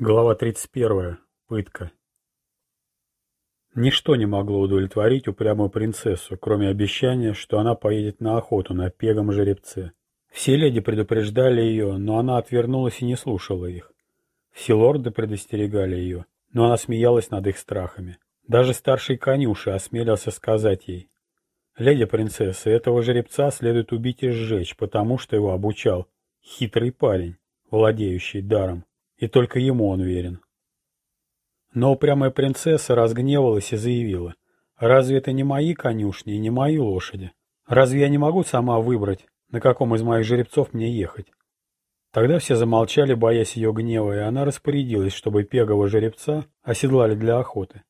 Глава 31. Пытка. Ничто не могло удовлетворить упрямую принцессу, кроме обещания, что она поедет на охоту на пегом жеребце. Все леди предупреждали ее, но она отвернулась и не слушала их. Все лорды предостерегали ее, но она смеялась над их страхами. Даже старший конюши осмелился сказать ей, «Леди принцесса, этого жеребца следует убить и сжечь, потому что его обучал хитрый парень, владеющий даром и только ему он верен. Но упрямая принцесса разгневалась и заявила, «Разве это не мои конюшни и не мои лошади? Разве я не могу сама выбрать, на каком из моих жеребцов мне ехать?» Тогда все замолчали, боясь ее гнева, и она распорядилась, чтобы пегого жеребца оседлали для охоты.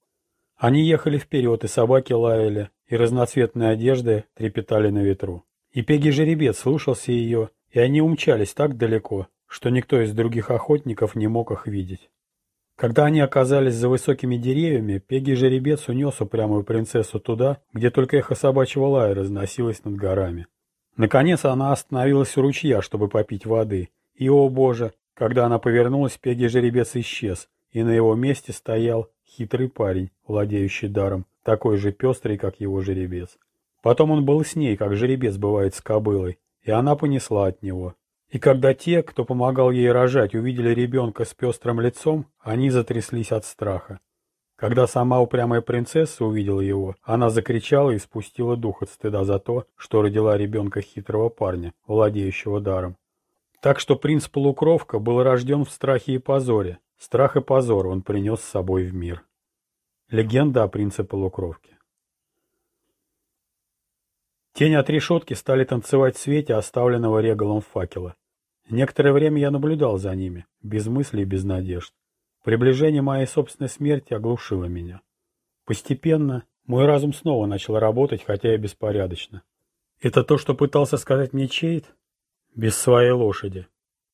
Они ехали вперед, и собаки лаяли, и разноцветные одежды трепетали на ветру. И пегий жеребец слушался ее, и они умчались так далеко, что никто из других охотников не мог их видеть. Когда они оказались за высокими деревьями, Пеги жеребец унес упрямую принцессу туда, где только эхо собачьего лая разносилось над горами. Наконец она остановилась у ручья, чтобы попить воды, и, о боже, когда она повернулась, Пеги жеребец исчез, и на его месте стоял хитрый парень, владеющий даром, такой же пестрый, как его жеребец. Потом он был с ней, как жеребец бывает с кобылой, и она понесла от него. И когда те, кто помогал ей рожать, увидели ребенка с пестрым лицом, они затряслись от страха. Когда сама упрямая принцесса увидела его, она закричала и спустила дух от стыда за то, что родила ребенка хитрого парня, владеющего даром. Так что принц-полукровка был рожден в страхе и позоре. Страх и позор он принес с собой в мир. Легенда о принце-полукровке. Тени от решетки стали танцевать в свете оставленного регалом факела. Некоторое время я наблюдал за ними, без мыслей и без надежд. Приближение моей собственной смерти оглушило меня. Постепенно мой разум снова начал работать, хотя и беспорядочно. Это то, что пытался сказать мне Чейт? Без своей лошади.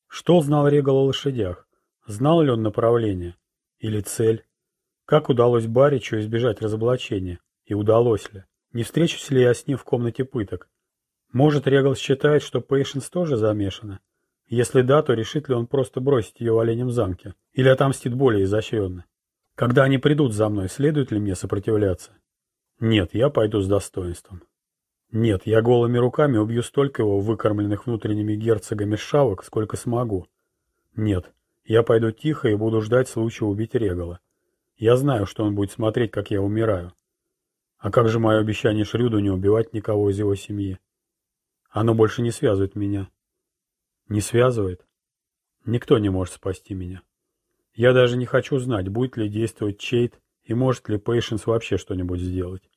Что знал Регал о лошадях? Знал ли он направление? Или цель? Как удалось Баричу избежать разоблачения? И удалось ли? Не встречусь ли я с ним в комнате пыток? Может, Регал считает, что Пейшенс тоже замешана? Если да, то решит ли он просто бросить ее в оленем замке? Или отомстит более изощренно? Когда они придут за мной, следует ли мне сопротивляться? Нет, я пойду с достоинством. Нет, я голыми руками убью столько его выкормленных внутренними герцогами шавок, сколько смогу. Нет, я пойду тихо и буду ждать случая убить Регала. Я знаю, что он будет смотреть, как я умираю. А как же мое обещание Шрюду не убивать никого из его семьи? Оно больше не связывает меня. Не связывает? Никто не может спасти меня. Я даже не хочу знать, будет ли действовать Чейт и может ли Пейшенс вообще что-нибудь сделать.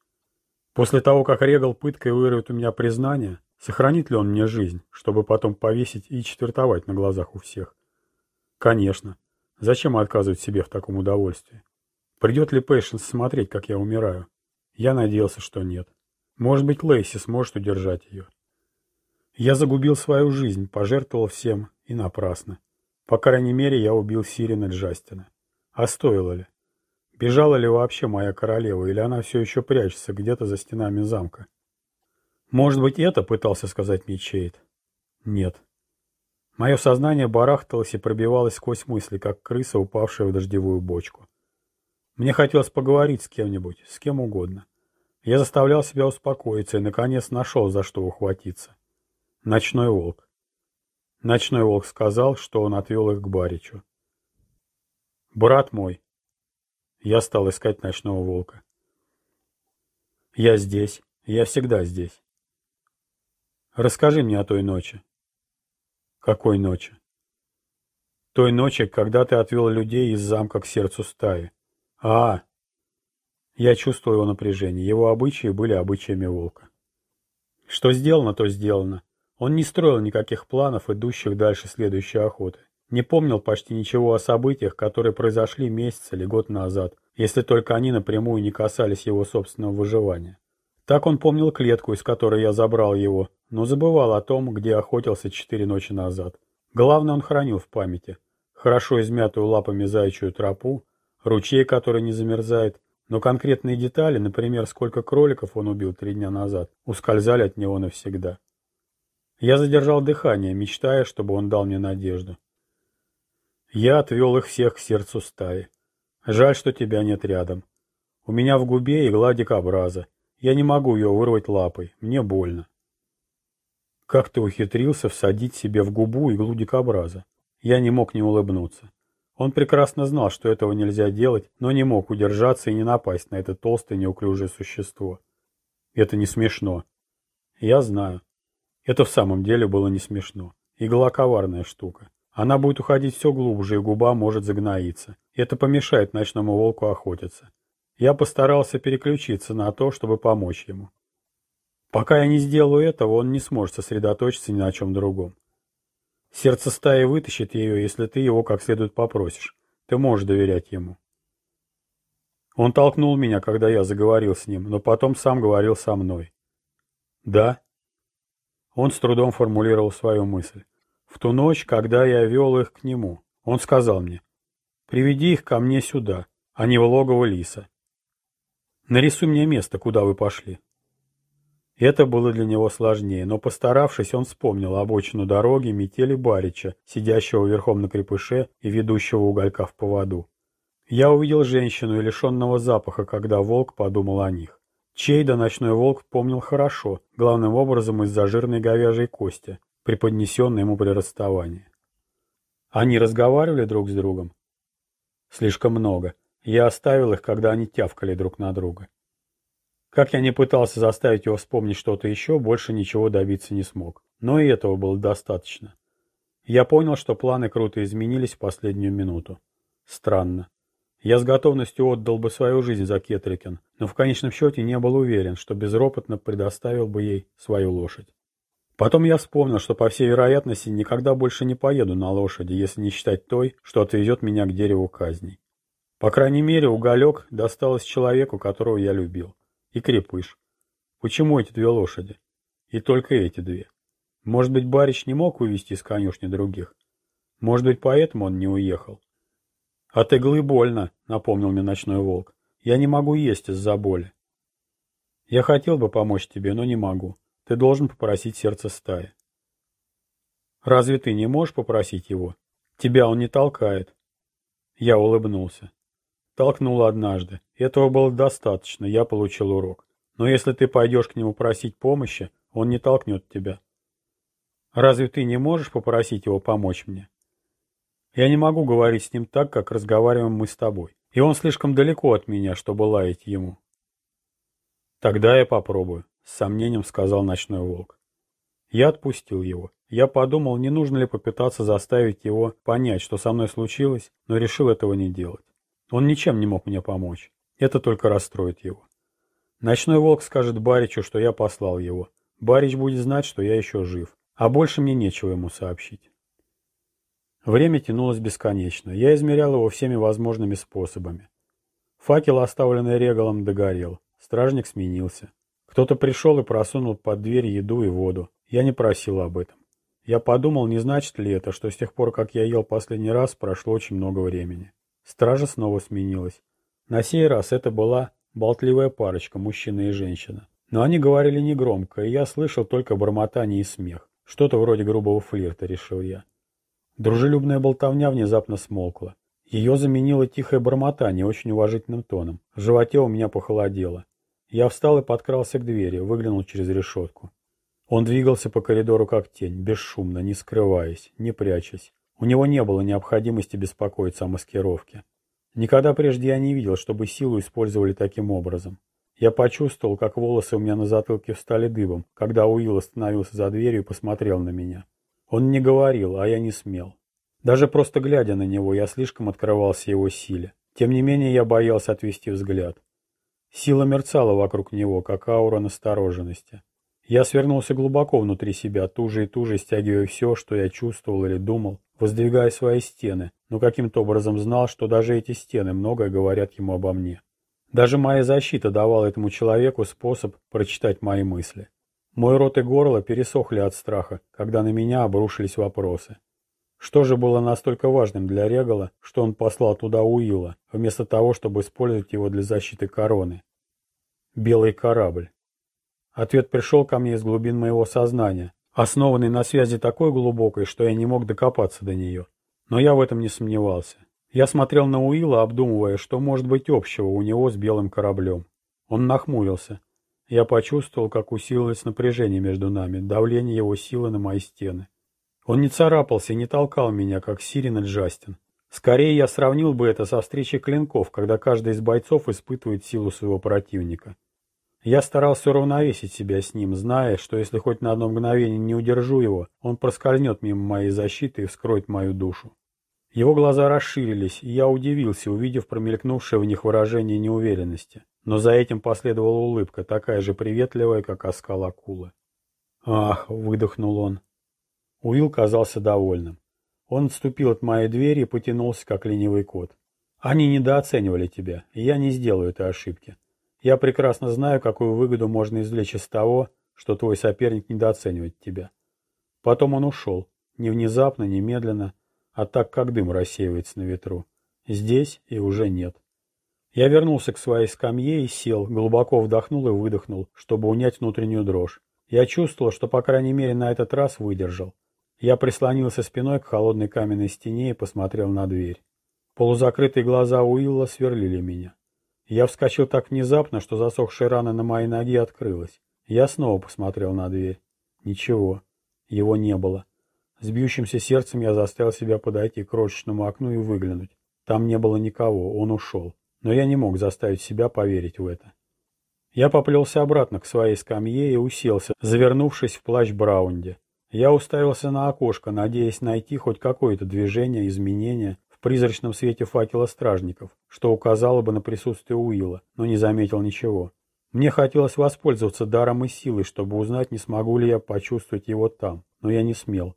После того, как Регал пыткой вырвет у меня признание, сохранит ли он мне жизнь, чтобы потом повесить и четвертовать на глазах у всех? Конечно. Зачем отказывать себе в таком удовольствии? Придет ли Пейшенс смотреть, как я умираю? Я надеялся, что нет. Может быть, Лейси сможет удержать ее. Я загубил свою жизнь, пожертвовал всем, и напрасно. По крайней мере, я убил Сирина Джастина. А стоило ли? Бежала ли вообще моя королева, или она все еще прячется где-то за стенами замка? Может быть, это пытался сказать мне? Нет. Мое сознание барахталось и пробивалось сквозь мысли, как крыса, упавшая в дождевую бочку. Мне хотелось поговорить с кем-нибудь, с кем угодно. Я заставлял себя успокоиться и, наконец, нашел, за что ухватиться. Ночной волк. Ночной волк сказал, что он отвел их к Баричу. «Брат мой!» Я стал искать ночного волка. «Я здесь. Я всегда здесь. Расскажи мне о той ночи». «Какой ночи?» «Той ночи, когда ты отвел людей из замка к сердцу стаи». «А!» Я чувствую его напряжение. Его обычаи были обычаями волка. Что сделано, то сделано. Он не строил никаких планов, идущих дальше следующей охоты. Не помнил почти ничего о событиях, которые произошли месяц или год назад, если только они напрямую не касались его собственного выживания. Так он помнил клетку, из которой я забрал его, но забывал о том, где охотился четыре ночи назад. Главное он хранил в памяти. Хорошо измятую лапами заячью тропу, ручей, который не замерзает, но конкретные детали, например, сколько кроликов он убил три дня назад, ускользали от него навсегда. Я задержал дыхание, мечтая, чтобы он дал мне надежду. Я отвел их всех к сердцу стаи. Жаль, что тебя нет рядом. У меня в губе игла дикобраза. Я не могу ее вырвать лапой. Мне больно. Как ты ухитрился всадить себе в губу иглу дикобраза? Я не мог не улыбнуться. Он прекрасно знал, что этого нельзя делать, но не мог удержаться и не напасть на это толстое неуклюжее существо. Это не смешно. Я знаю. Это в самом деле было не смешно. Игла коварная штука. Она будет уходить все глубже, и губа может загноиться. Это помешает ночному волку охотиться. Я постарался переключиться на то, чтобы помочь ему. Пока я не сделаю этого, он не сможет сосредоточиться ни на чем другом. Сердце стаи вытащит ее, если ты его как следует попросишь. Ты можешь доверять ему. Он толкнул меня, когда я заговорил с ним, но потом сам говорил со мной. Да? Он с трудом формулировал свою мысль. В ту ночь, когда я вел их к нему, он сказал мне, «Приведи их ко мне сюда, а не в логово лиса. Нарисуй мне место, куда вы пошли». Это было для него сложнее, но постаравшись, он вспомнил обочину дороги метели Барича, сидящего верхом на крепыше и ведущего уголька в поводу. Я увидел женщину и лишенного запаха, когда волк подумал о них. Чейда ночной волк помнил хорошо, главным образом из-за жирной говяжьей кости, преподнесенный ему при расставании. Они разговаривали друг с другом? Слишком много. Я оставил их, когда они тявкали друг на друга. Как я не пытался заставить его вспомнить что-то еще, больше ничего добиться не смог. Но и этого было достаточно. Я понял, что планы круто изменились в последнюю минуту. Странно. Я с готовностью отдал бы свою жизнь за Кетрикен, но в конечном счете не был уверен, что безропотно предоставил бы ей свою лошадь. Потом я вспомнил, что, по всей вероятности, никогда больше не поеду на лошади, если не считать той, что отвезет меня к дереву казней. По крайней мере, уголек досталось человеку, которого я любил. И крепыш. Почему эти две лошади? И только эти две. Может быть, барич не мог увезти из конюшни других? Может быть, поэтому он не уехал? От иглы больно, напомнил мне ночной волк. Я не могу есть из-за боли. Я хотел бы помочь тебе, но не могу. Ты должен попросить сердце стаи. Разве ты не можешь попросить его? Тебя он не толкает. Я улыбнулся. Толкнул однажды. Этого было достаточно, я получил урок. Но если ты пойдешь к нему просить помощи, он не толкнет тебя. Разве ты не можешь попросить его помочь мне? Я не могу говорить с ним так, как разговариваем мы с тобой. И он слишком далеко от меня, чтобы лаять ему. Тогда я попробую. — с сомнением сказал ночной волк. Я отпустил его. Я подумал, не нужно ли попытаться заставить его понять, что со мной случилось, но решил этого не делать. Он ничем не мог мне помочь. Это только расстроит его. Ночной волк скажет Баричу, что я послал его. Барич будет знать, что я еще жив. А больше мне нечего ему сообщить. Время тянулось бесконечно. Я измерял его всеми возможными способами. Факел, оставленный регалом, догорел. Стражник сменился. Кто-то пришел и просунул под дверь еду и воду. Я не просил об этом. Я подумал, не значит ли это, что с тех пор, как я ел последний раз, прошло очень много времени. Стража снова сменилась. На сей раз это была болтливая парочка, мужчина и женщина. Но они говорили негромко, и я слышал только бормотание и смех. Что-то вроде грубого флирта, решил я. Дружелюбная болтовня внезапно смолкла. Ее заменило тихое бормотание очень уважительным тоном. В животе у меня похолодело. Я встал и подкрался к двери, выглянул через решетку. Он двигался по коридору как тень, бесшумно, не скрываясь, не прячась. У него не было необходимости беспокоиться о маскировке. Никогда прежде я не видел, чтобы силу использовали таким образом. Я почувствовал, как волосы у меня на затылке встали дыбом, когда Уилл остановился за дверью и посмотрел на меня. Он не говорил, а я не смел. Даже просто глядя на него, я слишком открывался его силе. Тем не менее, я боялся отвести взгляд. Сила мерцала вокруг него, как аура настороженности. Я свернулся глубоко внутри себя, туже и туже стягивая все, что я чувствовал или думал, воздвигая свои стены, но каким-то образом знал, что даже эти стены многое говорят ему обо мне. Даже моя защита давала этому человеку способ прочитать мои мысли. Мой рот и горло пересохли от страха, когда на меня обрушились вопросы. Что же было настолько важным для Регала, что он послал туда Уилла, вместо того, чтобы использовать его для защиты короны? Белый корабль. Ответ пришел ко мне из глубин моего сознания, основанный на связи такой глубокой, что я не мог докопаться до нее. Но я в этом не сомневался. Я смотрел на Уилла, обдумывая, что может быть общего у него с белым кораблем. Он нахмурился. Я почувствовал, как усилилось напряжение между нами, давление его силы на мои стены. Он не царапался и не толкал меня, как Сирин и Джастин. Скорее я сравнил бы это со встречей клинков, когда каждый из бойцов испытывает силу своего противника. Я старался уравновесить себя с ним, зная, что если хоть на одно мгновение не удержу его, он проскользнет мимо моей защиты и вскроет мою душу. Его глаза расширились, и я удивился, увидев промелькнувшее в них выражение неуверенности. Но за этим последовала улыбка, такая же приветливая, как оскал акулы. «Ах!» — выдохнул он. Уилл казался довольным. Он отступил от моей двери и потянулся, как ленивый кот. «Они недооценивали тебя, и я не сделаю этой ошибки. Я прекрасно знаю, какую выгоду можно извлечь из того, что твой соперник недооценивает тебя». Потом он ушел, не внезапно, не медленно, а так, как дым рассеивается на ветру. Здесь и уже нет. Я вернулся к своей скамье и сел, глубоко вдохнул и выдохнул, чтобы унять внутреннюю дрожь. Я чувствовал, что, по крайней мере, на этот раз выдержал. Я прислонился спиной к холодной каменной стене и посмотрел на дверь. Полузакрытые глаза Уилла сверлили меня. Я вскочил так внезапно, что засохшая рана на моей ноге открылась. Я снова посмотрел на дверь. Ничего. Его не было. С бьющимся сердцем я заставил себя подойти к крошечному окну и выглянуть. Там не было никого, он ушел но я не мог заставить себя поверить в это. Я поплелся обратно к своей скамье и уселся, завернувшись в плащ Браунди. Я уставился на окошко, надеясь найти хоть какое-то движение, изменение в призрачном свете факела стражников, что указало бы на присутствие Уилла, но не заметил ничего. Мне хотелось воспользоваться даром и силой, чтобы узнать, не смогу ли я почувствовать его там, но я не смел.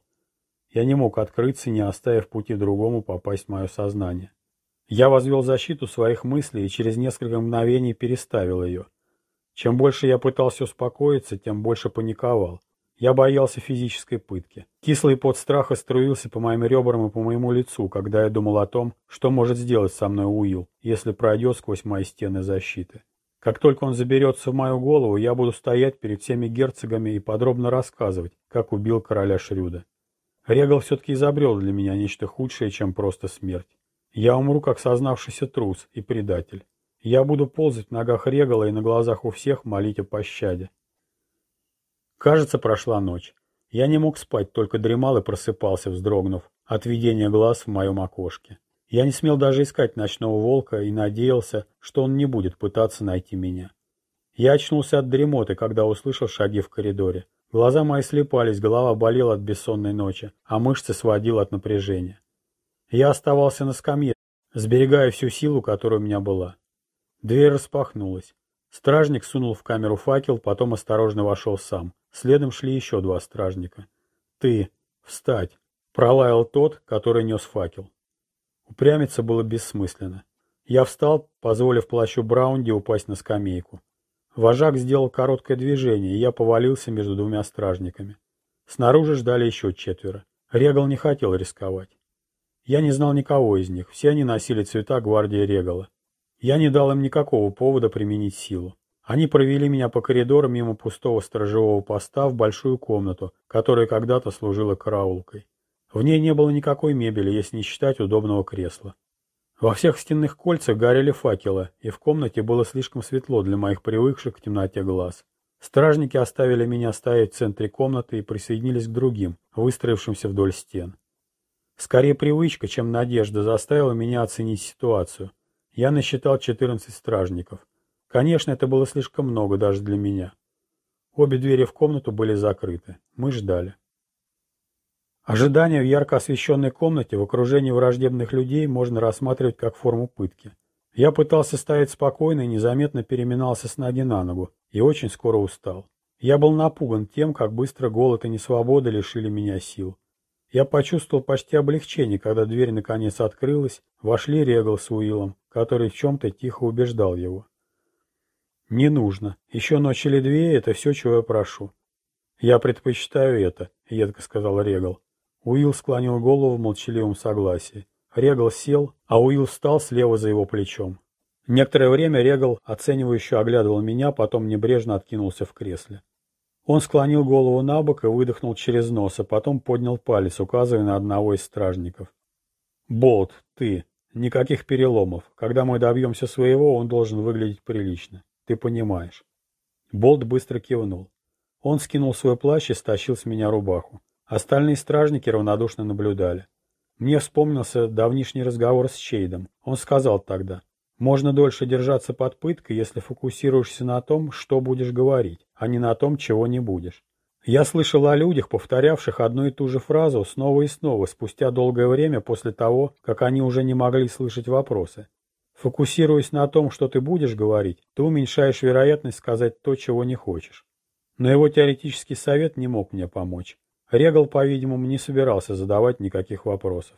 Я не мог открыться, не оставив пути другому попасть в мое сознание. Я возвел защиту своих мыслей и через несколько мгновений переставил ее. Чем больше я пытался успокоиться, тем больше паниковал. Я боялся физической пытки. Кислый пот страха струился по моим ребрам и по моему лицу, когда я думал о том, что может сделать со мной Уилл, если пройдет сквозь мои стены защиты. Как только он заберется в мою голову, я буду стоять перед всеми герцогами и подробно рассказывать, как убил короля Шрюда. Регал все-таки изобрел для меня нечто худшее, чем просто смерть. Я умру, как сознавшийся трус и предатель. Я буду ползать в ногах Регала и на глазах у всех молить о пощаде. Кажется, прошла ночь. Я не мог спать, только дремал и просыпался, вздрогнув от видения глаз в моем окошке. Я не смел даже искать ночного волка и надеялся, что он не будет пытаться найти меня. Я очнулся от дремоты, когда услышал шаги в коридоре. Глаза мои слепались, голова болела от бессонной ночи, а мышцы сводила от напряжения. Я оставался на скамье, сберегая всю силу, которая у меня была. Дверь распахнулась. Стражник сунул в камеру факел, потом осторожно вошел сам. Следом шли еще два стражника. «Ты! Встать!» — пролаял тот, который нес факел. Упрямиться было бессмысленно. Я встал, позволив плащу Браунди упасть на скамейку. Вожак сделал короткое движение, и я повалился между двумя стражниками. Снаружи ждали еще четверо. Регал не хотел рисковать. Я не знал никого из них, все они носили цвета гвардии Регала. Я не дал им никакого повода применить силу. Они провели меня по коридору мимо пустого сторожевого поста в большую комнату, которая когда-то служила караулкой. В ней не было никакой мебели, если не считать удобного кресла. Во всех стенных кольцах горели факелы, и в комнате было слишком светло для моих привыкших к темноте глаз. Стражники оставили меня стоять в центре комнаты и присоединились к другим, выстроившимся вдоль стен. Скорее привычка, чем надежда заставила меня оценить ситуацию. Я насчитал 14 стражников. Конечно, это было слишком много даже для меня. Обе двери в комнату были закрыты. Мы ждали. Ожидание в ярко освещенной комнате в окружении враждебных людей можно рассматривать как форму пытки. Я пытался стоять спокойно и незаметно переминался с ноги на ногу, и очень скоро устал. Я был напуган тем, как быстро голод и несвобода лишили меня сил. Я почувствовал почти облегчение, когда дверь наконец открылась, вошли Регал с Уиллом, который в чем-то тихо убеждал его. «Не нужно. Еще ночь или две — это все, чего я прошу». «Я предпочитаю это», — едко сказал Регал. Уилл склонил голову в молчаливом согласии. Регал сел, а Уилл встал слева за его плечом. Некоторое время Регал оценивающе оглядывал меня, потом небрежно откинулся в кресле. Он склонил голову на бок и выдохнул через нос, а потом поднял палец, указывая на одного из стражников. Болт, ты. Никаких переломов. Когда мы добьемся своего, он должен выглядеть прилично. Ты понимаешь. Болт быстро кивнул. Он скинул свой плащ и стащил с меня рубаху. Остальные стражники равнодушно наблюдали. Мне вспомнился давнишний разговор с Чейдом. Он сказал тогда, можно дольше держаться под пыткой, если фокусируешься на том, что будешь говорить, а не на том, чего не будешь. Я слышал о людях, повторявших одну и ту же фразу снова и снова, спустя долгое время после того, как они уже не могли слышать вопросы. Фокусируясь на том, что ты будешь говорить, ты уменьшаешь вероятность сказать то, чего не хочешь. Но его теоретический совет не мог мне помочь. Регал, по-видимому, не собирался задавать никаких вопросов.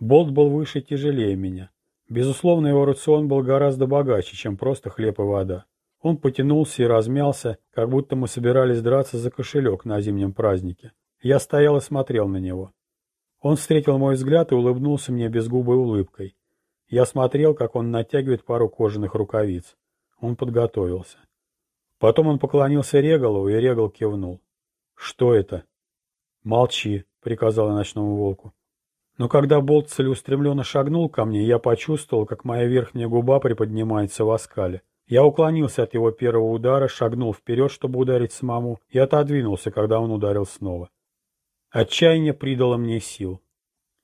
Болт был выше и тяжелее меня. Безусловно, его рацион был гораздо богаче, чем просто хлеб и вода. Он потянулся и размялся, как будто мы собирались драться за кошелек на зимнем празднике. Я стоял и смотрел на него. Он встретил мой взгляд и улыбнулся мне безгубой улыбкой. Я смотрел, как он натягивает пару кожаных рукавиц. Он подготовился. Потом он поклонился Регалу, и Регал кивнул. «Что это?» «Молчи», — приказал я ночному волку. Но когда болт целеустремленно шагнул ко мне, я почувствовал, как моя верхняя губа приподнимается в оскале. Я уклонился от его первого удара, шагнул вперед, чтобы ударить самому, и отодвинулся, когда он ударил снова. Отчаяние придало мне сил.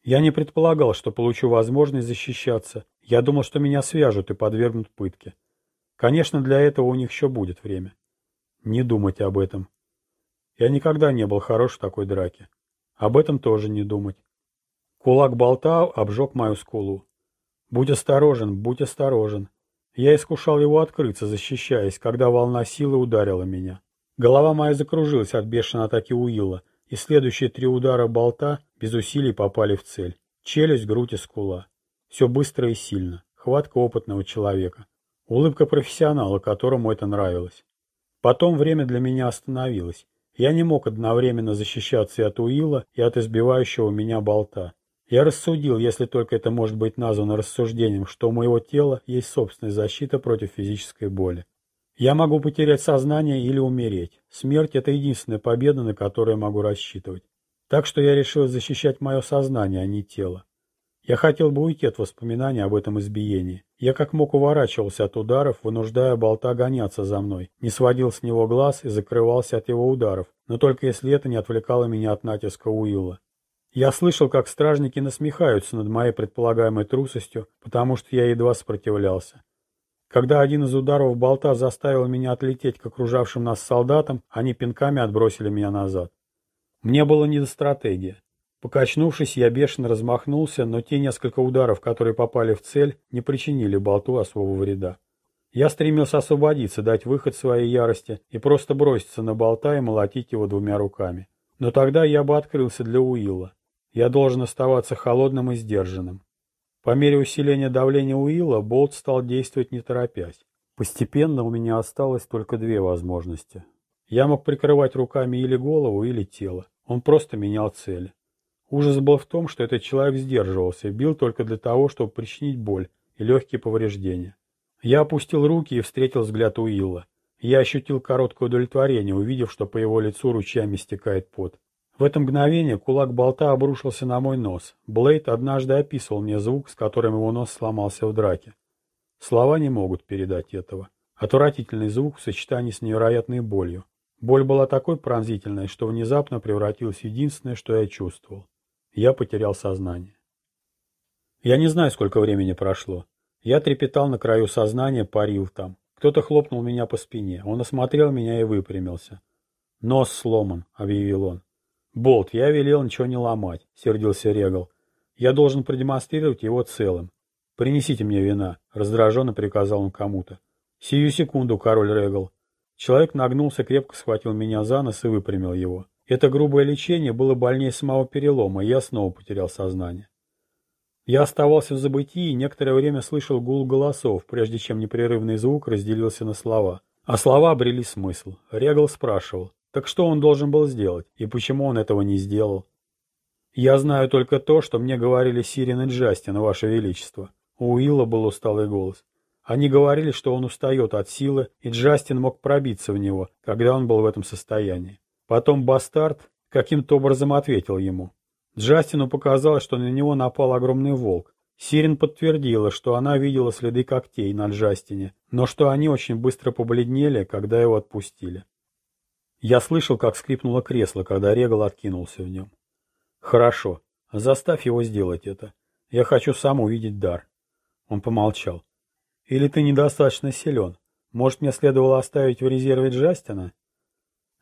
Я не предполагал, что получу возможность защищаться. Я думал, что меня свяжут и подвергнут пытке. Конечно, для этого у них еще будет время. Не думать об этом. Я никогда не был хорош в такой драке. Об этом тоже не думать. Кулак болта обжег мою скулу. Будь осторожен, будь осторожен. Я искушал его открыться, защищаясь, когда волна силы ударила меня. Голова моя закружилась от бешеной атаки Уилла, и следующие три удара болта без усилий попали в цель. Челюсть, грудь и скула. Все быстро и сильно. Хватка опытного человека. Улыбка профессионала, которому это нравилось. Потом время для меня остановилось. Я не мог одновременно защищаться и от Уилла, и от избивающего меня болта. Я рассудил, если только это может быть названо рассуждением, что у моего тела есть собственная защита против физической боли. Я могу потерять сознание или умереть. Смерть – это единственная победа, на которую я могу рассчитывать. Так что я решил защищать мое сознание, а не тело. Я хотел бы уйти от воспоминаний об этом избиении. Я как мог уворачивался от ударов, вынуждая болта гоняться за мной, не сводил с него глаз и закрывался от его ударов, но только если это не отвлекало меня от натиска Уилла. Я слышал, как стражники насмехаются над моей предполагаемой трусостью, потому что я едва сопротивлялся. Когда один из ударов болта заставил меня отлететь к окружавшим нас солдатам, они пинками отбросили меня назад. Мне было не до стратегии. Покачнувшись, я бешено размахнулся, но те несколько ударов, которые попали в цель, не причинили болту особого вреда. Я стремился освободиться, дать выход своей ярости и просто броситься на болта и молотить его двумя руками. Но тогда я бы открылся для Уилла. Я должен оставаться холодным и сдержанным. По мере усиления давления Уилла болт стал действовать не торопясь. Постепенно у меня осталось только две возможности. Я мог прикрывать руками или голову, или тело. Он просто менял цели. Ужас был в том, что этот человек сдерживался, бил только для того, чтобы причинить боль и легкие повреждения. Я опустил руки и встретил взгляд Уилла. Я ощутил короткое удовлетворение, увидев, что по его лицу ручьями стекает пот. В это мгновение кулак болта обрушился на мой нос. Блейд однажды описывал мне звук, с которым его нос сломался в драке. Слова не могут передать этого. Отвратительный звук в сочетании с невероятной болью. Боль была такой пронзительной, что внезапно превратилась в единственное, что я чувствовал. Я потерял сознание. Я не знаю, сколько времени прошло. Я трепетал на краю сознания, парил там. Кто-то хлопнул меня по спине. Он осмотрел меня и выпрямился. «Нос сломан», — объявил он. «Болт, я велел ничего не ломать», — сердился Регал. «Я должен продемонстрировать его целым. Принесите мне вина», — раздраженно приказал он кому-то. «Сию секунду, король Регал». Человек нагнулся, крепко схватил меня за нос и выпрямил его. Это грубое лечение было больнее самого перелома, и я снова потерял сознание. Я оставался в забытии и некоторое время слышал гул голосов, прежде чем непрерывный звук разделился на слова. А слова обрели смысл. Регал спрашивал, так что он должен был сделать, и почему он этого не сделал? Я знаю только то, что мне говорили Сирин и Джастин, Ваше Величество. У Уилла был усталый голос. Они говорили, что он устает от силы, и Джастин мог пробиться в него, когда он был в этом состоянии. Потом бастард каким-то образом ответил ему. Джастину показалось, что на него напал огромный волк. Сирин подтвердила, что она видела следы когтей на Джастине, но что они очень быстро побледнели, когда его отпустили. Я слышал, как скрипнуло кресло, когда Регал откинулся в нем. «Хорошо. Заставь его сделать это. Я хочу сам увидеть дар». Он помолчал. «Или ты недостаточно силен? Может, мне следовало оставить в резерве Джастина?»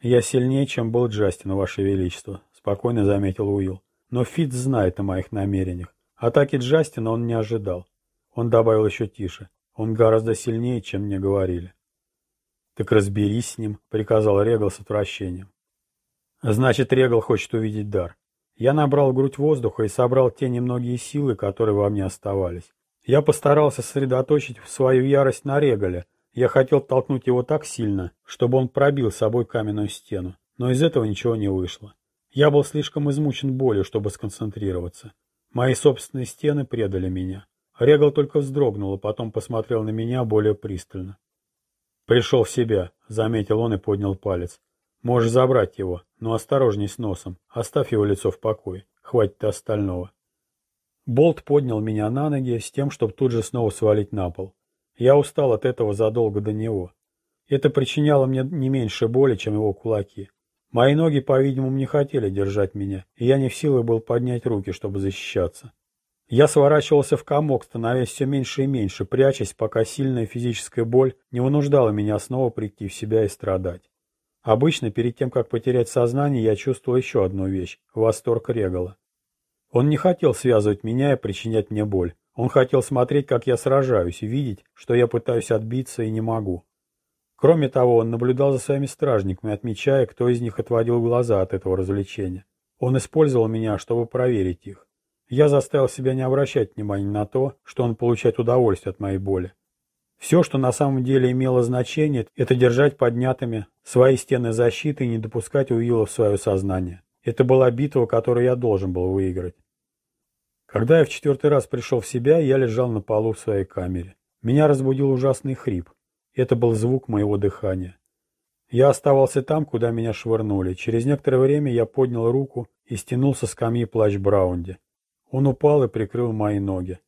«Я сильнее, чем был Джастин, Ваше Величество», — спокойно заметил Уилл. «Но Фитц знает о моих намерениях. Атаки Джастина он не ожидал». Он добавил еще тише. «Он гораздо сильнее, чем мне говорили». «Так разберись с ним», — приказал Регал с отвращением. «Значит, Регал хочет увидеть дар. Я набрал грудь воздуха и собрал те немногие силы, которые во мне оставались. Я постарался сосредоточить свою ярость на Регале, я хотел толкнуть его так сильно, чтобы он пробил собой каменную стену, но из этого ничего не вышло. Я был слишком измучен болью, чтобы сконцентрироваться. Мои собственные стены предали меня. Регал только вздрогнул, а потом посмотрел на меня более пристально. «Пришел в себя», — заметил он и поднял палец. «Можешь забрать его, но осторожней с носом. Оставь его лицо в покое. Хватит остального». Болт поднял меня на ноги с тем, чтобы тут же снова свалить на пол. Я устал от этого задолго до него. Это причиняло мне не меньше боли, чем его кулаки. Мои ноги, по-видимому, не хотели держать меня, и я не в силах был поднять руки, чтобы защищаться. Я сворачивался в комок, становясь все меньше и меньше, прячась, пока сильная физическая боль не вынуждала меня снова прийти в себя и страдать. Обычно, перед тем, как потерять сознание, я чувствовал еще одну вещь – восторг Регала. Он не хотел связывать меня и причинять мне боль. Он хотел смотреть, как я сражаюсь, и видеть, что я пытаюсь отбиться и не могу. Кроме того, он наблюдал за своими стражниками, отмечая, кто из них отводил глаза от этого развлечения. Он использовал меня, чтобы проверить их. Я заставил себя не обращать внимания на то, что он получает удовольствие от моей боли. Все, что на самом деле имело значение, это держать поднятыми свои стены защиты и не допускать Уилла в свое сознание. Это была битва, которую я должен был выиграть. Когда я в четвертый раз пришел в себя, я лежал на полу в своей камере. Меня разбудил ужасный хрип. Это был звук моего дыхания. Я оставался там, куда меня швырнули. Через некоторое время я поднял руку и стянул со скамьи плащ Браунди. Он упал и прикрыл мои ноги.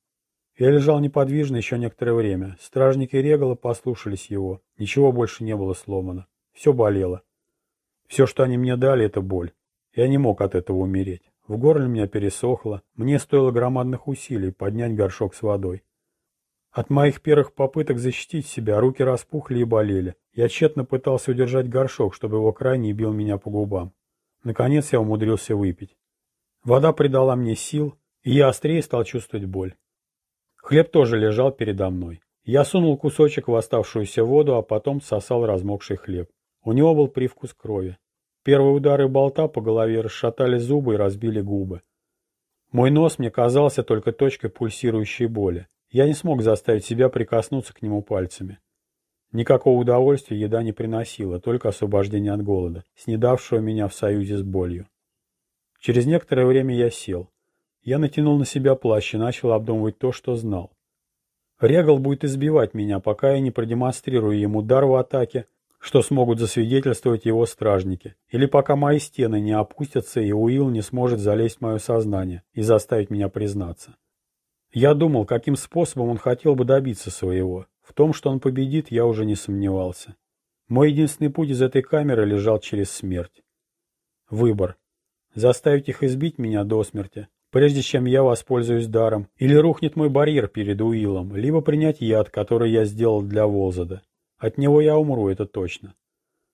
Я лежал неподвижно еще некоторое время. Стражники Регала послушались его. Ничего больше не было сломано. Все болело. Все, что они мне дали, это боль. Я не мог от этого умереть. В горле меня пересохло, мне стоило громадных усилий поднять горшок с водой. От моих первых попыток защитить себя руки распухли и болели. Я тщетно пытался удержать горшок, чтобы его край не бил меня по губам. Наконец я умудрился выпить. Вода придала мне сил, и я острее стал чувствовать боль. Хлеб тоже лежал передо мной. Я сунул кусочек в оставшуюся воду, а потом сосал размокший хлеб. У него был привкус крови. Первые удары болта по голове расшатали зубы и разбили губы. Мой нос мне казался только точкой пульсирующей боли. Я не смог заставить себя прикоснуться к нему пальцами. Никакого удовольствия еда не приносила, только освобождение от голода, снедавшего меня в союзе с болью. Через некоторое время я сел. Я натянул на себя плащ и начал обдумывать то, что знал. Регал будет избивать меня, пока я не продемонстрирую ему дар в атаке, что смогут засвидетельствовать его стражники, или пока мои стены не опустятся и Уилл не сможет залезть в мое сознание и заставить меня признаться. Я думал, каким способом он хотел бы добиться своего. В том, что он победит, я уже не сомневался. Мой единственный путь из этой камеры лежал через смерть. Выбор. Заставить их избить меня до смерти, прежде чем я воспользуюсь даром, или рухнет мой барьер перед Уиллом, либо принять яд, который я сделал для Волзада. От него я умру, это точно.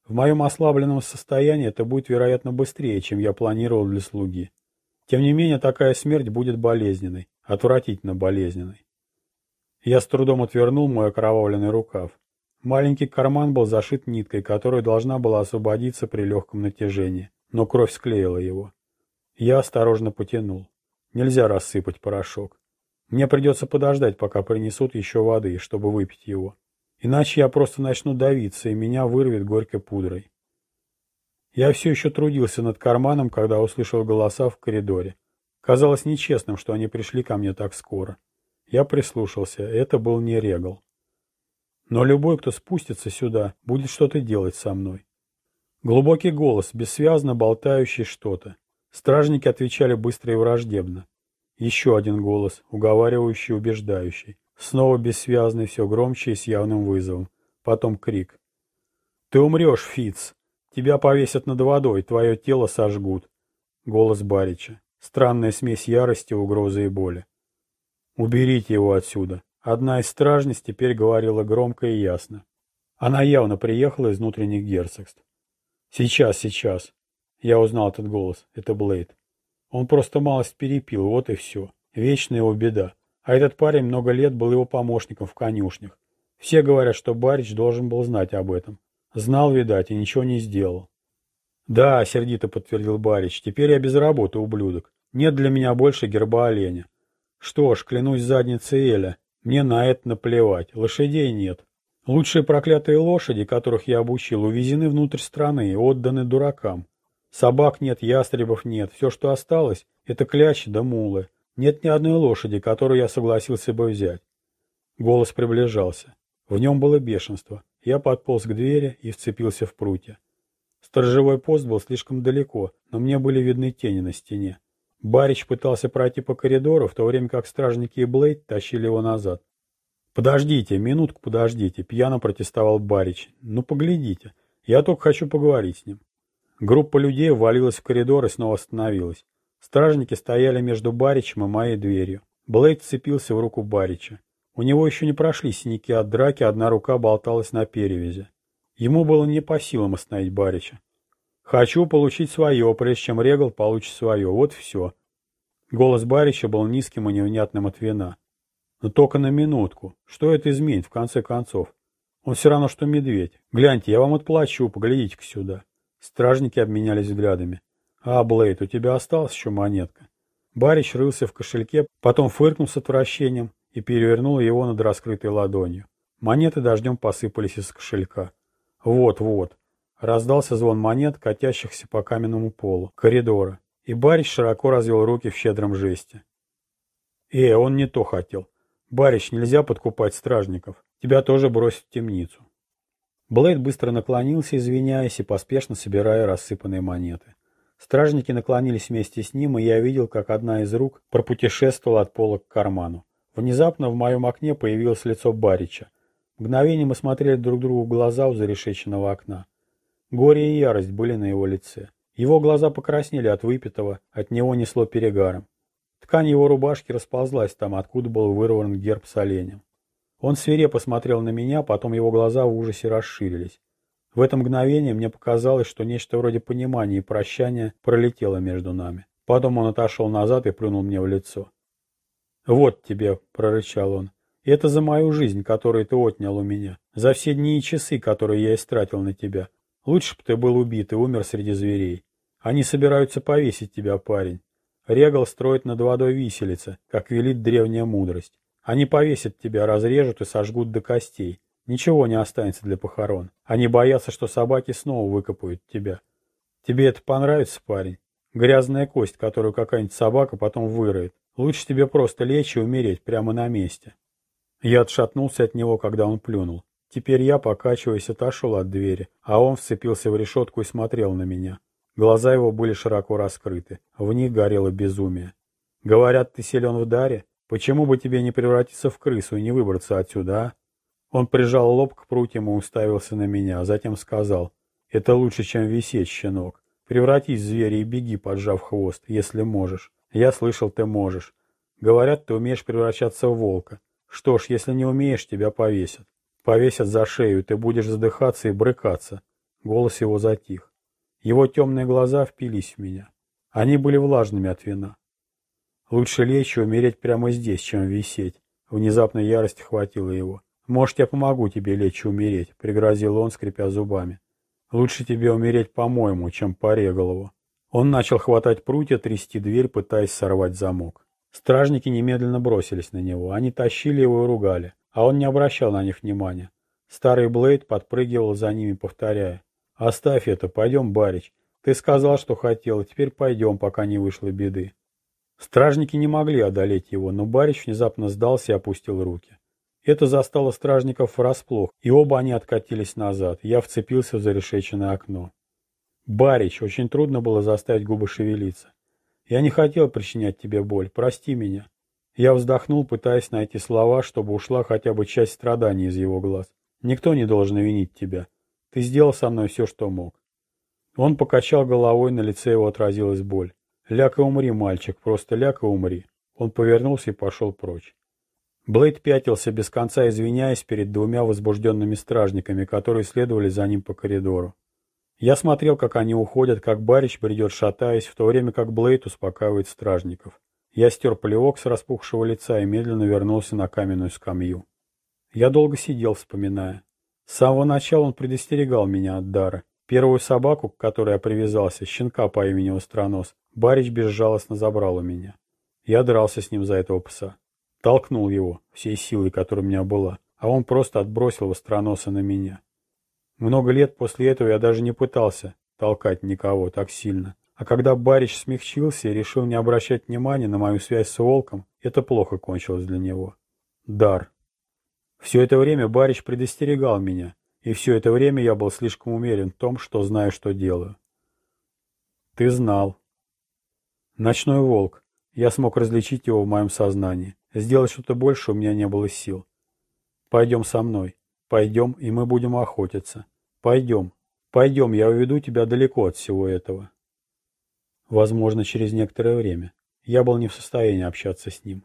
В моем ослабленном состоянии это будет, вероятно, быстрее, чем я планировал для слуги. Тем не менее, такая смерть будет болезненной, отвратительно болезненной. Я с трудом отвернул мой окровавленный рукав. Маленький карман был зашит ниткой, которая должна была освободиться при легком натяжении, но кровь склеила его. Я осторожно потянул. Нельзя рассыпать порошок. Мне придется подождать, пока принесут еще воды, чтобы выпить его. Иначе я просто начну давиться, и меня вырвет горькой пудрой. Я все еще трудился над карманом, когда услышал голоса в коридоре. Казалось нечестным, что они пришли ко мне так скоро. Я прислушался, это был не Регал. Но любой, кто спустится сюда, будет что-то делать со мной. Глубокий голос, бессвязно болтающий что-то. Стражники отвечали быстро и враждебно. Еще один голос, уговаривающий, убеждающий. Снова бессвязный, все громче и с явным вызовом. Потом крик. «Ты умрешь, Фиц! Тебя повесят над водой, твое тело сожгут!» Голос Барича. Странная смесь ярости, угрозы и боли. «Уберите его отсюда!» Одна из стражниц теперь говорила громко и ясно. Она явно приехала из внутренних герцогств. «Сейчас, сейчас!» Я узнал этот голос. Это Блейд. Он просто малость перепил, вот и все. Вечная его беда. А этот парень много лет был его помощником в конюшнях. Все говорят, что Барич должен был знать об этом. Знал, видать, и ничего не сделал. «Да», — сердито подтвердил Барич, — «теперь я без работы, ублюдок. Нет для меня больше герба оленя. Что ж, клянусь задницей Эля, мне на это наплевать, лошадей нет. Лучшие проклятые лошади, которых я обучил, увезены внутрь страны и отданы дуракам. Собак нет, ястребов нет, все, что осталось, это клячи да мулы. Нет ни одной лошади, которую я согласился бы взять. Голос приближался. В нем было бешенство. Я подполз к двери и вцепился в прутья. Сторожевой пост был слишком далеко, но мне были видны тени на стене. Барич пытался пройти по коридору, в то время как стражники и Блейд тащили его назад. «Подождите, минутку подождите», — пьяно протестовал Барич. «Ну, поглядите. Я только хочу поговорить с ним». Группа людей ввалилась в коридор и снова остановилась. Стражники стояли между Баричем и моей дверью. Блейд цепился в руку Барича. У него еще не прошли синяки от драки, одна рука болталась на перевязи. Ему было не по силам остановить Барича. «Хочу получить свое, прежде чем Регал получит свое. Вот все». Голос Барича был низким и невнятным от вина. «Но только на минутку. Что это изменит, в конце концов? Он все равно, что медведь. Гляньте, я вам отплачу, поглядите-ка сюда». Стражники обменялись взглядами. «А, Блейд, у тебя осталась еще монетка?» Барич рылся в кошельке, потом фыркнул с отвращением и перевернул его над раскрытой ладонью. Монеты дождем посыпались из кошелька. «Вот-вот». Раздался звон монет, катящихся по каменному полу, коридора, и Барич широко развел руки в щедром жесте. «Э, он не то хотел. Барич, нельзя подкупать стражников. Тебя тоже бросят в темницу». Блейд быстро наклонился, извиняясь, и поспешно собирая рассыпанные монеты. Стражники наклонились вместе с ним, и я видел, как одна из рук пропутешествовала от пола к карману. Внезапно в моем окне появилось лицо Барича. Мгновение мы смотрели друг другу в глаза у зарешеченного окна. Горе и ярость были на его лице. Его глаза покраснели от выпитого, от него несло перегаром. Ткань его рубашки расползлась там, откуда был вырван герб с оленем. Он свирепо смотрел на меня, потом его глаза в ужасе расширились. В это мгновение мне показалось, что нечто вроде понимания и прощания пролетело между нами. Потом он отошел назад и плюнул мне в лицо. «Вот тебе», — прорычал он, — «это за мою жизнь, которую ты отнял у меня, за все дни и часы, которые я истратил на тебя. Лучше бы ты был убит и умер среди зверей. Они собираются повесить тебя, парень. Регал строит над водой виселица, как велит древняя мудрость. Они повесят тебя, разрежут и сожгут до костей. Ничего не останется для похорон. Они боятся, что собаки снова выкопают тебя. Тебе это понравится, парень? Грязная кость, которую какая-нибудь собака потом выроет. Лучше тебе просто лечь и умереть прямо на месте. Я отшатнулся от него, когда он плюнул. Теперь я, покачиваясь, отошел от двери, а он вцепился в решетку и смотрел на меня. Глаза его были широко раскрыты, в них горело безумие. «Говорят, ты силен в даре? Почему бы тебе не превратиться в крысу и не выбраться отсюда, а?» Он прижал лоб к прутьям и уставился на меня, а затем сказал, «Это лучше, чем висеть, щенок. Превратись в зверя и беги, поджав хвост, если можешь. Я слышал, ты можешь. Говорят, ты умеешь превращаться в волка. Что ж, если не умеешь, тебя повесят. Повесят за шею, ты будешь задыхаться и брыкаться». Голос его затих. Его темные глаза впились в меня. Они были влажными от вина. Лучше лечь и умереть прямо здесь, чем висеть. Внезапно ярость хватила его. «Может, я помогу тебе лечь и умереть», — пригрозил он, скрипя зубами. «Лучше тебе умереть, по-моему, чем по Реголову». Он начал хватать прутья, трясти дверь, пытаясь сорвать замок. Стражники немедленно бросились на него. Они тащили его и ругали, а он не обращал на них внимания. Старый Блейд подпрыгивал за ними, повторяя. «Оставь это, пойдем, барич. Ты сказал, что хотел, теперь пойдем, пока не вышло беды». Стражники не могли одолеть его, но барич внезапно сдался и опустил руки. Это застало стражников врасплох, и оба они откатились назад. Я вцепился в зарешеченное окно. Барич, очень трудно было заставить губы шевелиться. Я не хотел причинять тебе боль, прости меня. Я вздохнул, пытаясь найти слова, чтобы ушла хотя бы часть страданий из его глаз. Никто не должен винить тебя. Ты сделал со мной все, что мог. Он покачал головой, на лице его отразилась боль. «Ляг и умри, мальчик, просто ляг и умри». Он повернулся и пошел прочь. Блейд пятился, без конца извиняясь перед двумя возбужденными стражниками, которые следовали за ним по коридору. Я смотрел, как они уходят, как Барич бредет, шатаясь, в то время как Блейд успокаивает стражников. Я стер плевок с распухшего лица и медленно вернулся на каменную скамью. Я долго сидел, вспоминая. С самого начала он предостерегал меня от дара. Первую собаку, к которой я привязался, щенка по имени Остронос, Барич безжалостно забрал у меня. Я дрался с ним за этого пса. Толкнул его, всей силой, которая у меня была, а он просто отбросил Остроноса на меня. Много лет после этого я даже не пытался толкать никого так сильно. А когда Барич смягчился и решил не обращать внимания на мою связь с волком, это плохо кончилось для него. Дар. Все это время Барич предостерегал меня, и все это время я был слишком уверен в том, что знаю, что делаю. Ты знал. Ночной волк. Я смог различить его в моем сознании. Сделать что-то больше у меня не было сил. Пойдем со мной. Пойдем, и мы будем охотиться. Пойдем. Пойдем, я уведу тебя далеко от всего этого. Возможно, через некоторое время. Я был не в состоянии общаться с ним.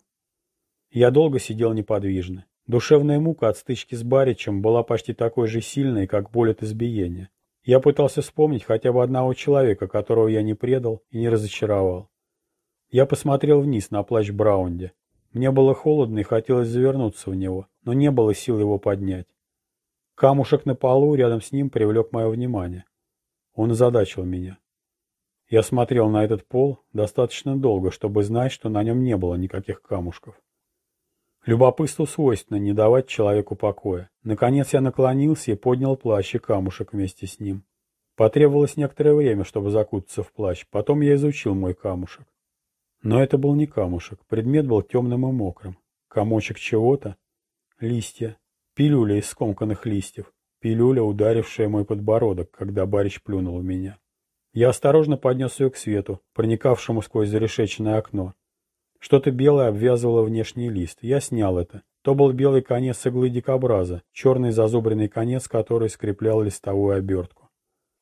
Я долго сидел неподвижно. Душевная мука от стычки с Баричем была почти такой же сильной, как боль от избиения. Я пытался вспомнить хотя бы одного человека, которого я не предал и не разочаровал. Я посмотрел вниз на плащ Браунди. Мне было холодно и хотелось завернуться в него, но не было сил его поднять. Камушек на полу рядом с ним привлек мое внимание. Он озадачил меня. Я смотрел на этот пол достаточно долго, чтобы знать, что на нем не было никаких камушков. Любопытству свойственно не давать человеку покоя. Наконец я наклонился и поднял плащ и камушек вместе с ним. Потребовалось некоторое время, чтобы закутаться в плащ. Потом я изучил мой камушек. Но это был не камушек, предмет был темным и мокрым. Комочек чего-то? Листья. Пилюля из скомканных листьев. Пилюля, ударившая мой подбородок, когда барич плюнул в меня. Я осторожно поднес ее к свету, проникавшему сквозь зарешеченное окно. Что-то белое обвязывало внешний лист. Я снял это. То был белый конец иглы дикобраза, черный зазубренный конец, который скреплял листовую обертку.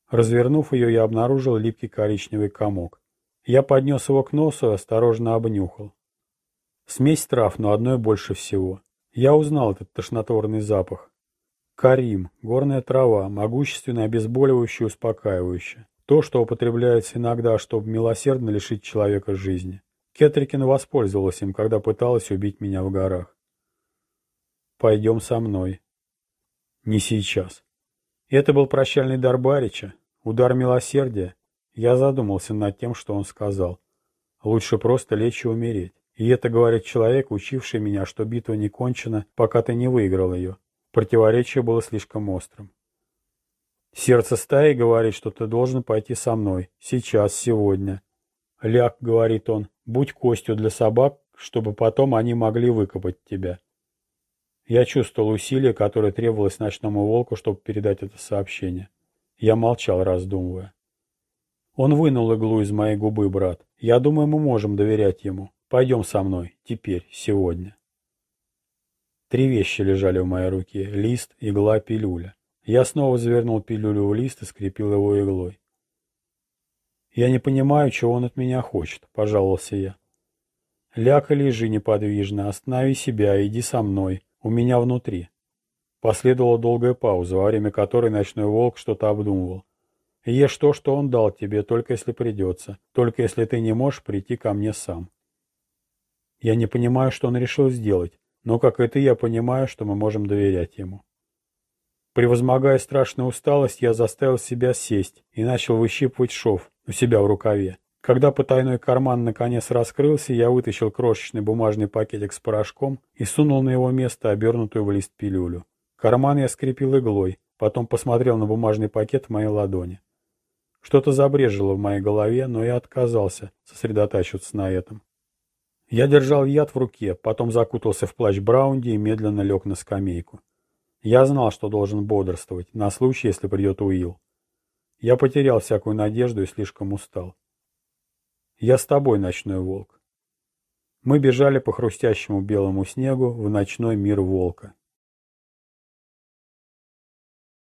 Развернув ее, я обнаружил липкий коричневый комок. Я поднес его к носу и осторожно обнюхал. Смесь трав, но одной больше всего. Я узнал этот тошнотворный запах. Карим, горная трава, могущественно обезболивающая успокаивающая. То, что употребляется иногда, чтобы милосердно лишить человека жизни. Кетрикин воспользовалась им, когда пыталась убить меня в горах. «Пойдем со мной». «Не сейчас». Это был прощальный дар Барича, удар милосердия, я задумался над тем, что он сказал. Лучше просто лечь и умереть. И это говорит человек, учивший меня, что битва не кончена, пока ты не выиграл ее. Противоречие было слишком острым. Сердце стаи говорит, что ты должен пойти со мной. Сейчас, сегодня. Ляг, говорит он, будь костью для собак, чтобы потом они могли выкопать тебя. Я чувствовал усилие, которое требовалось ночному волку, чтобы передать это сообщение. Я молчал, раздумывая. Он вынул иглу из моей губы, брат. Я думаю, мы можем доверять ему. Пойдем со мной. Теперь, сегодня. Три вещи лежали в моей руке. Лист, игла, пилюля. Я снова завернул пилюлю в лист и скрепил его иглой. «Я не понимаю, чего он от меня хочет», — пожаловался я. «Ляг и лежи неподвижно, останови себя, иди со мной, у меня внутри». Последовала долгая пауза, во время которой ночной волк что-то обдумывал. Ешь то, что он дал тебе, только если придется, только если ты не можешь прийти ко мне сам. Я не понимаю, что он решил сделать, но, как и ты, я понимаю, что мы можем доверять ему. Превозмогая страшную усталость, я заставил себя сесть и начал выщипывать шов у себя в рукаве. Когда потайной карман наконец раскрылся, я вытащил крошечный бумажный пакетик с порошком и сунул на его место обернутую в лист пилюлю. Карман я скрепил иглой, потом посмотрел на бумажный пакет в моей ладони. Что-то забрежило в моей голове, но я отказался сосредотачиваться на этом. Я держал яд в руке, потом закутался в плащ Браунди и медленно лег на скамейку. Я знал, что должен бодрствовать, на случай, если придет Уилл. Я потерял всякую надежду и слишком устал. Я с тобой, ночной волк. Мы бежали по хрустящему белому снегу в ночной мир волка.